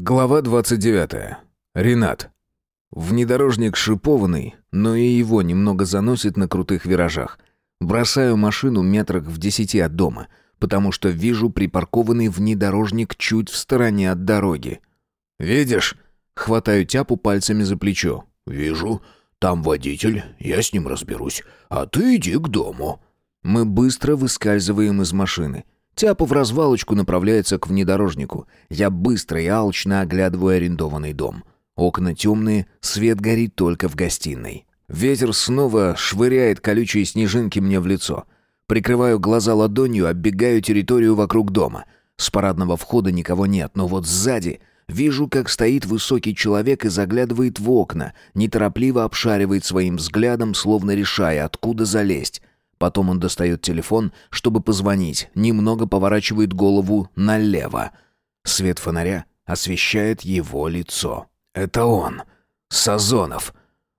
Глава 29. Ренат. Внедорожник шипованный, но и его немного заносит на крутых виражах. Бросаю машину метрах в десяти от дома, потому что вижу припаркованный внедорожник чуть в стороне от дороги. «Видишь?» Хватаю тяпу пальцами за плечо. «Вижу. Там водитель, я с ним разберусь. А ты иди к дому». Мы быстро выскальзываем из машины. Тяпа в развалочку направляется к внедорожнику. Я быстро и алчно оглядываю арендованный дом. Окна темные, свет горит только в гостиной. Ветер снова швыряет колючие снежинки мне в лицо. Прикрываю глаза ладонью, оббегаю территорию вокруг дома. С парадного входа никого нет, но вот сзади вижу, как стоит высокий человек и заглядывает в окна, неторопливо обшаривает своим взглядом, словно решая, откуда залезть. Потом он достает телефон, чтобы позвонить, немного поворачивает голову налево. Свет фонаря освещает его лицо. Это он, Сазонов.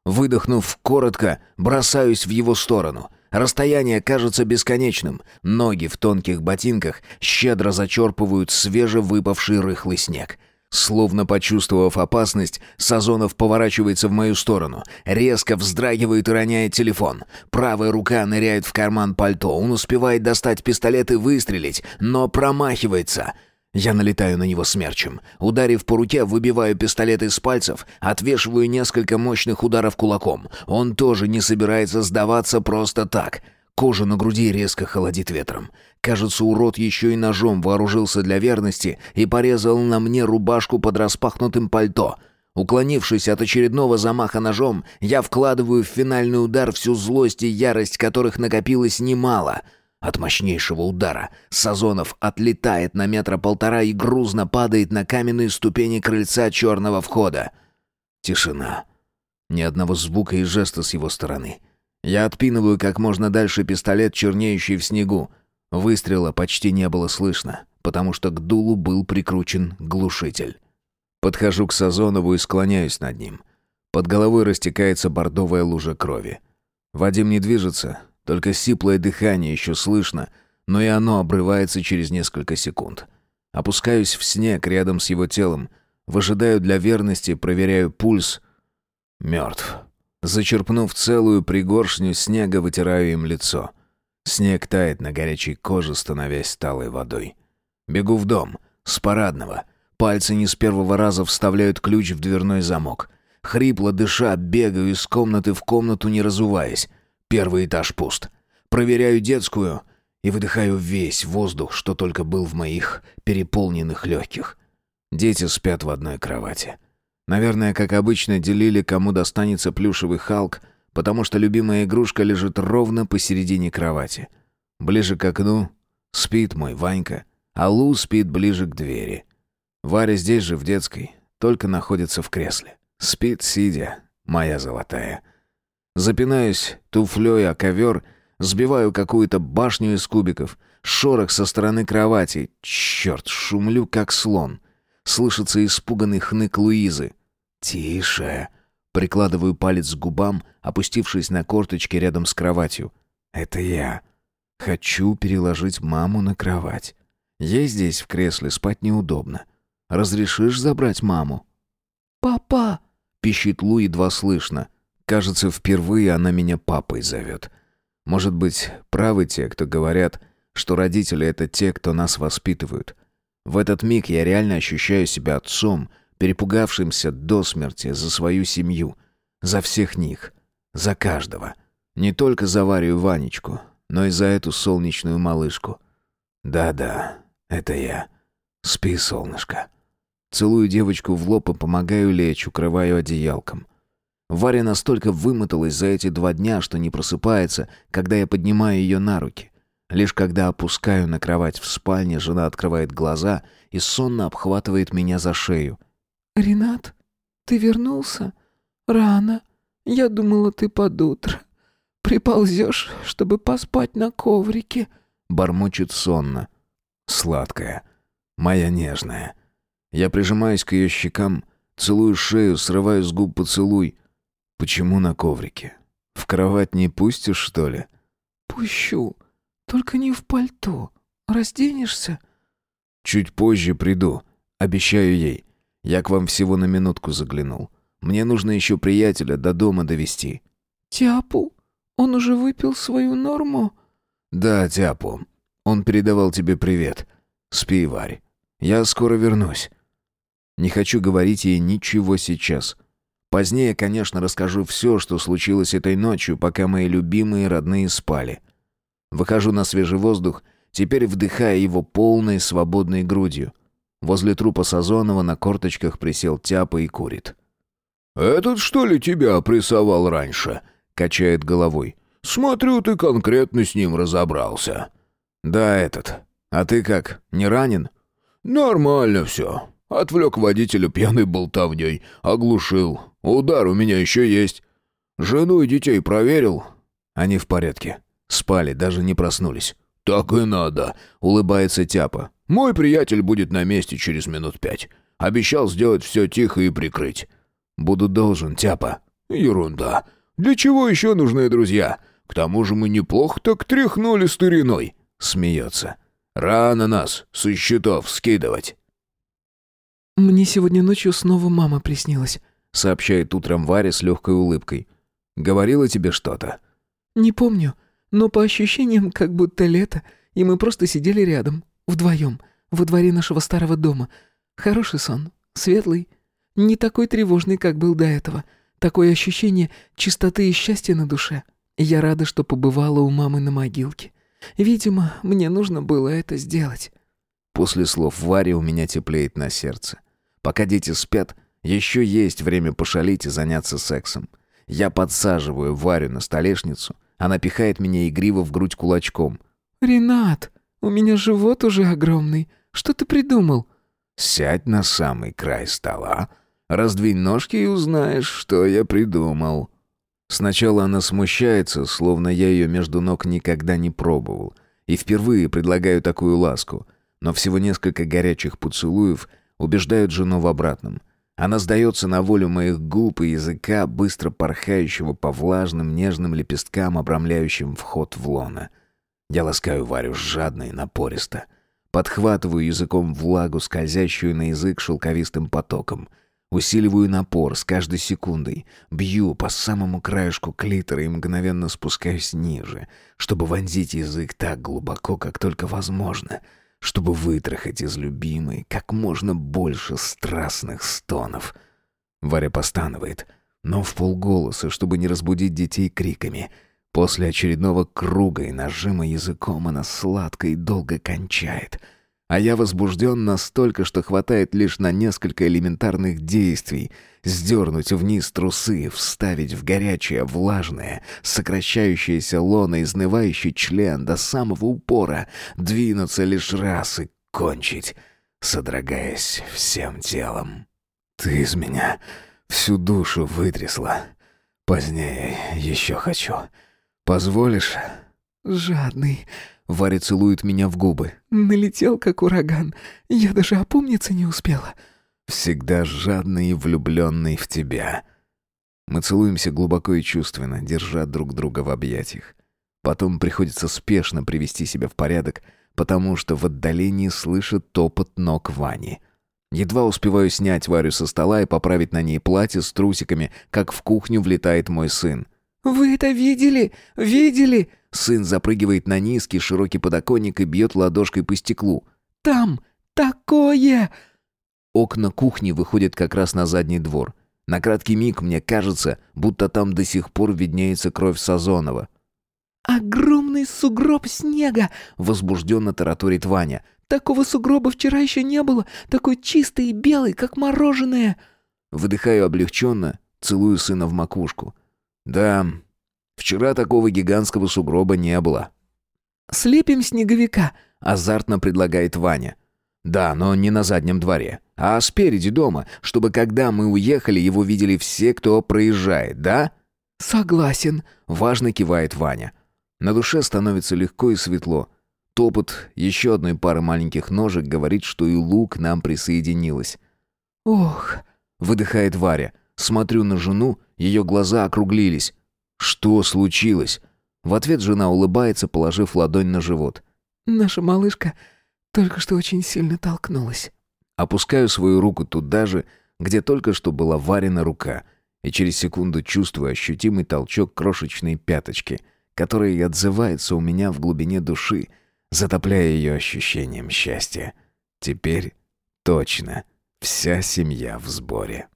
Выдохнув коротко, бросаюсь в его сторону. Расстояние кажется бесконечным. Ноги в тонких ботинках щедро зачерпывают свежевыпавший рыхлый снег. Словно почувствовав опасность, Сазонов поворачивается в мою сторону, резко вздрагивает и роняет телефон. Правая рука ныряет в карман пальто, он успевает достать пистолет и выстрелить, но промахивается. Я налетаю на него смерчем. Ударив по руке, выбиваю пистолет из пальцев, отвешиваю несколько мощных ударов кулаком. Он тоже не собирается сдаваться просто так — Кожа на груди резко холодит ветром. Кажется, урод еще и ножом вооружился для верности и порезал на мне рубашку под распахнутым пальто. Уклонившись от очередного замаха ножом, я вкладываю в финальный удар всю злость и ярость, которых накопилось немало. От мощнейшего удара Сазонов отлетает на метра полтора и грузно падает на каменные ступени крыльца черного входа. Тишина. Ни одного звука и жеста с его стороны. Я отпинываю как можно дальше пистолет, чернеющий в снегу. Выстрела почти не было слышно, потому что к дулу был прикручен глушитель. Подхожу к Сазонову и склоняюсь над ним. Под головой растекается бордовая лужа крови. Вадим не движется, только сиплое дыхание еще слышно, но и оно обрывается через несколько секунд. Опускаюсь в снег рядом с его телом, выжидаю для верности, проверяю пульс. Мертв. Зачерпнув целую пригоршню снега, вытираю им лицо. Снег тает на горячей коже, становясь талой водой. Бегу в дом, с парадного. Пальцы не с первого раза вставляют ключ в дверной замок. Хрипло дыша, бегаю из комнаты в комнату, не разуваясь. Первый этаж пуст. Проверяю детскую и выдыхаю весь воздух, что только был в моих переполненных легких. Дети спят в одной кровати. Наверное, как обычно, делили, кому достанется плюшевый Халк, потому что любимая игрушка лежит ровно посередине кровати. Ближе к окну спит мой Ванька, а Лу спит ближе к двери. Варя здесь же, в детской, только находится в кресле. Спит, сидя, моя золотая. Запинаюсь туфлей о ковер, сбиваю какую-то башню из кубиков, шорох со стороны кровати. Черт, шумлю, как слон. Слышится испуганный хнык Луизы. «Тише!» Прикладываю палец к губам, опустившись на корточки рядом с кроватью. «Это я. Хочу переложить маму на кровать. Ей здесь в кресле спать неудобно. Разрешишь забрать маму?» «Папа!» — пищит Лу едва слышно. Кажется, впервые она меня папой зовет. Может быть, правы те, кто говорят, что родители — это те, кто нас воспитывают. В этот миг я реально ощущаю себя отцом, перепугавшимся до смерти за свою семью, за всех них, за каждого. Не только за Варю и Ванечку, но и за эту солнечную малышку. Да-да, это я. Спи, солнышко. Целую девочку в лоб и помогаю лечь, укрываю одеялком. Варя настолько вымоталась за эти два дня, что не просыпается, когда я поднимаю ее на руки. Лишь когда опускаю на кровать в спальне, жена открывает глаза и сонно обхватывает меня за шею. «Ренат, ты вернулся? Рано. Я думала, ты под утро. Приползешь, чтобы поспать на коврике». Бормочет сонно. Сладкая. Моя нежная. Я прижимаюсь к ее щекам, целую шею, срываю с губ поцелуй. Почему на коврике? В кровать не пустишь, что ли? «Пущу. Только не в пальто. Разденешься?» «Чуть позже приду. Обещаю ей. Я к вам всего на минутку заглянул. Мне нужно еще приятеля до дома довести. «Тяпу? Он уже выпил свою норму?» «Да, Тяпу. Он передавал тебе привет. Спи, Варь. Я скоро вернусь». Не хочу говорить ей ничего сейчас. Позднее, конечно, расскажу все, что случилось этой ночью, пока мои любимые родные спали. Выхожу на свежий воздух, теперь вдыхая его полной свободной грудью. Возле трупа Сазонова на корточках присел Тяпа и курит. «Этот, что ли, тебя прессовал раньше?» — качает головой. «Смотрю, ты конкретно с ним разобрался». «Да, этот. А ты как, не ранен?» «Нормально все. Отвлек водителя пьяной болтовней, оглушил. Удар у меня еще есть. Жену и детей проверил?» «Они в порядке. Спали, даже не проснулись». «Так и надо», — улыбается Тяпа. «Мой приятель будет на месте через минут пять. Обещал сделать все тихо и прикрыть». «Буду должен, Тяпа». «Ерунда. Для чего еще нужны друзья? К тому же мы неплохо так тряхнули стариной». Смеется. «Рано нас со счетов скидывать». «Мне сегодня ночью снова мама приснилась», — сообщает утром Варя с легкой улыбкой. «Говорила тебе что-то?» «Не помню, но по ощущениям, как будто лето, и мы просто сидели рядом, вдвоем, во дворе нашего старого дома. Хороший сон, светлый, не такой тревожный, как был до этого. Такое ощущение чистоты и счастья на душе. Я рада, что побывала у мамы на могилке. Видимо, мне нужно было это сделать». После слов Вари у меня теплеет на сердце. Пока дети спят, еще есть время пошалить и заняться сексом. Я подсаживаю Варю на столешницу, она пихает меня игриво в грудь кулачком. «Ренат, у меня живот уже огромный. Что ты придумал?» «Сядь на самый край стола, раздвинь ножки и узнаешь, что я придумал». Сначала она смущается, словно я ее между ног никогда не пробовал, и впервые предлагаю такую ласку, но всего несколько горячих поцелуев — убеждают жену в обратном. Она сдается на волю моих губ и языка, быстро порхающего по влажным нежным лепесткам, обрамляющим вход в лона. Я ласкаю Варю жадно и напористо. Подхватываю языком влагу, скользящую на язык шелковистым потоком. Усиливаю напор с каждой секундой. Бью по самому краешку клитора и мгновенно спускаюсь ниже, чтобы вонзить язык так глубоко, как только возможно — чтобы вытрахать из любимой как можно больше страстных стонов. Варя постанывает, но в полголоса, чтобы не разбудить детей криками. После очередного круга и нажима языком она сладко и долго кончает — а я возбужден настолько, что хватает лишь на несколько элементарных действий. Сдернуть вниз трусы, вставить в горячее, влажное, сокращающееся лоно, изнывающий член до самого упора, двинуться лишь раз и кончить, содрогаясь всем телом. Ты из меня всю душу вытрясла. Позднее еще хочу. Позволишь? Жадный. Варя целует меня в губы. «Налетел, как ураган. Я даже опомниться не успела». «Всегда жадный и влюбленный в тебя». Мы целуемся глубоко и чувственно, держа друг друга в объятиях. Потом приходится спешно привести себя в порядок, потому что в отдалении слышит топот ног Вани. Едва успеваю снять Варю со стола и поправить на ней платье с трусиками, как в кухню влетает мой сын. «Вы это видели? Видели?» Сын запрыгивает на низкий широкий подоконник и бьет ладошкой по стеклу. «Там такое!» Окна кухни выходят как раз на задний двор. На краткий миг мне кажется, будто там до сих пор виднеется кровь Сазонова. «Огромный сугроб снега!» — возбужденно тараторит Ваня. «Такого сугроба вчера еще не было, такой чистый и белый, как мороженое!» Выдыхаю облегченно, целую сына в макушку. «Да, Вчера такого гигантского сугроба не было. «Слепим снеговика», — азартно предлагает Ваня. «Да, но не на заднем дворе, а спереди дома, чтобы когда мы уехали, его видели все, кто проезжает, да?» «Согласен», — важно кивает Ваня. На душе становится легко и светло. Топот еще одной пары маленьких ножек говорит, что и Лук нам присоединилась. «Ох», — выдыхает Варя. Смотрю на жену, ее глаза округлились. «Что случилось?» В ответ жена улыбается, положив ладонь на живот. «Наша малышка только что очень сильно толкнулась». Опускаю свою руку туда же, где только что была варена рука, и через секунду чувствую ощутимый толчок крошечной пяточки, который отзывается у меня в глубине души, затопляя ее ощущением счастья. Теперь точно вся семья в сборе.